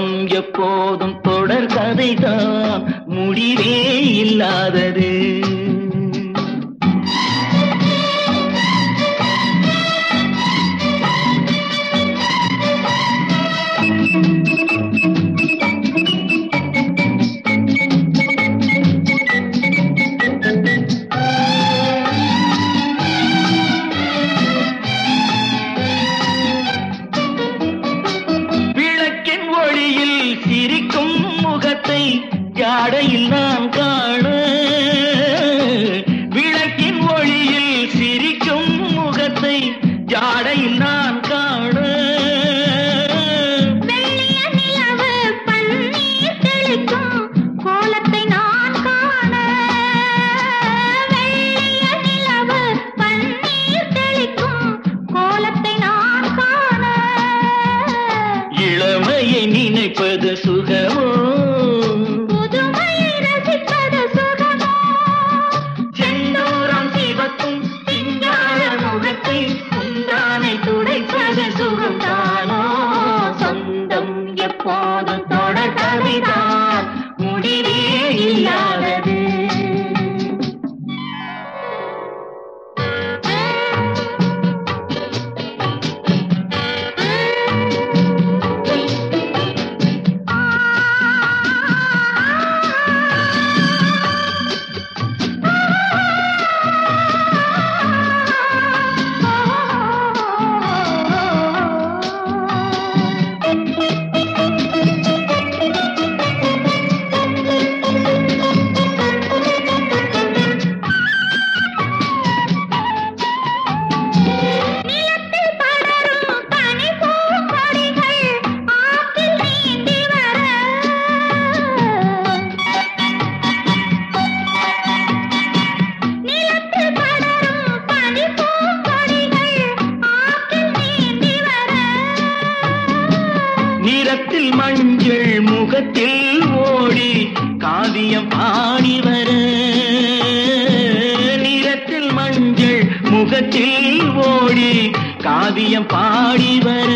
சொந்தம் எப்போதும் தொடர் கதைதான். முடிவே இல்லாதது. நான் காண. விளக்கின் ஒளியில் சிரிக்கும் முகத்தை ஜாடையில் நான் காண. கோலத்தை நான் காண. கோலத்தை நான் காண. இளமையை நினைப்பது சுகமோ எப்போதும் கவிதா. முடிவே இல்லாதது நிறத்தில் மஞ்சள் முகத்தில் ஓடி காவியம் பாடி வர. நிறத்தில் மஞ்சள் முகத்தில் ஓடி காவியம் பாடி வர.